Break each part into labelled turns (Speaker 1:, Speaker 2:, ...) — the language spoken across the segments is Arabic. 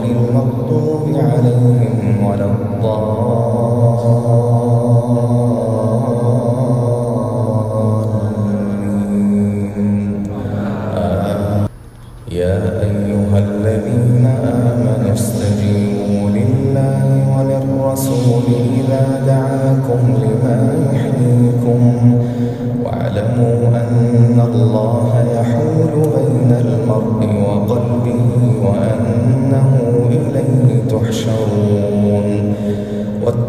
Speaker 1: غير المغضوب عليهم ولا الضالين. يا أيها الذين آمنوا استجيبوا لله وللرسول إذا دعاكم لما يحييكم واعلموا أن الله يحول بين المرء وقلبه وأنه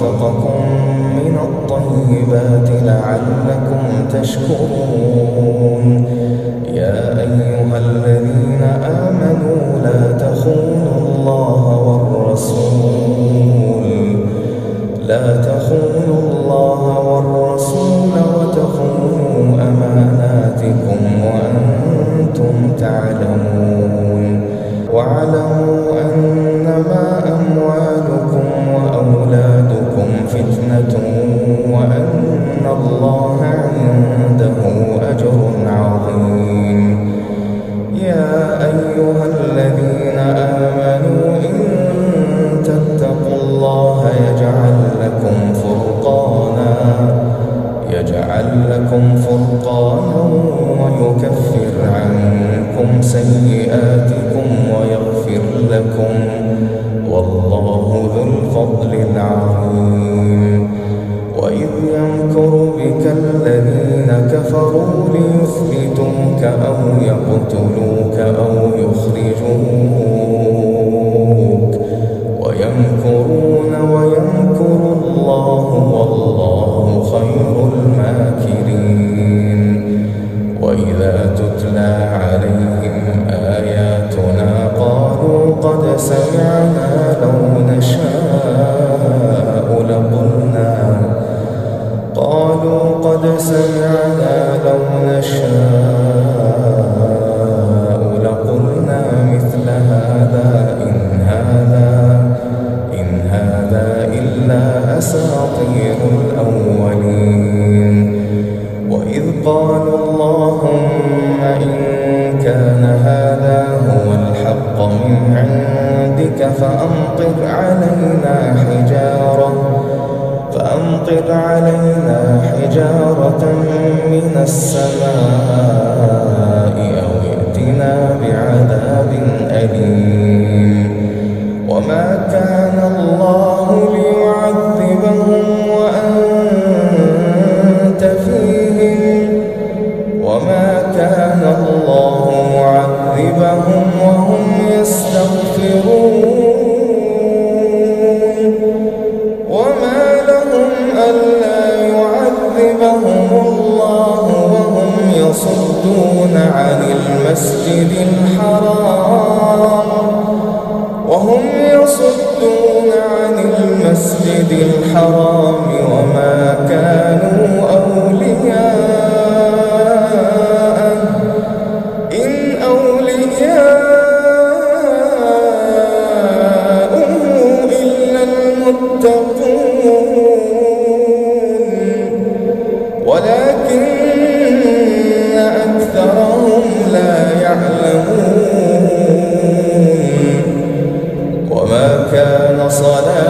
Speaker 1: ورزقكم من الطيبات لعلكم تشكرون. الله كفروا ليثبتوك أو يقتلوك إلا أساطير الأولين. وإذ قالوا اللهم إن كان هذا هو الحق من عندك فأمطر علينا حجارة وما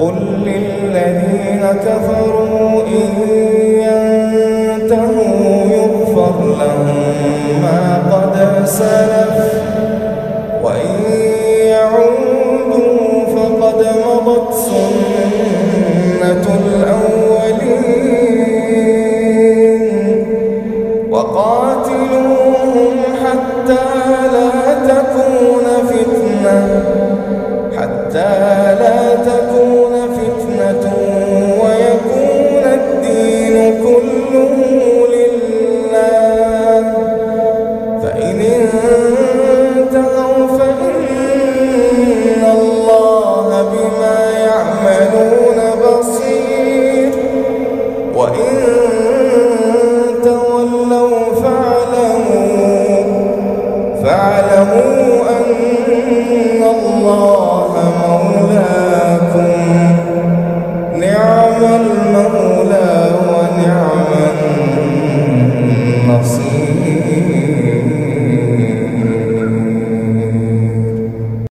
Speaker 1: قل للذين كفروا إن ينتهوا يغفر لهم ما قد سلف وإن يعودوا فقد مضت سنة الأولين وقاتلوهم حتى لا تكون فتنة حتى لا تكون الله مولاكم. نعم المولى.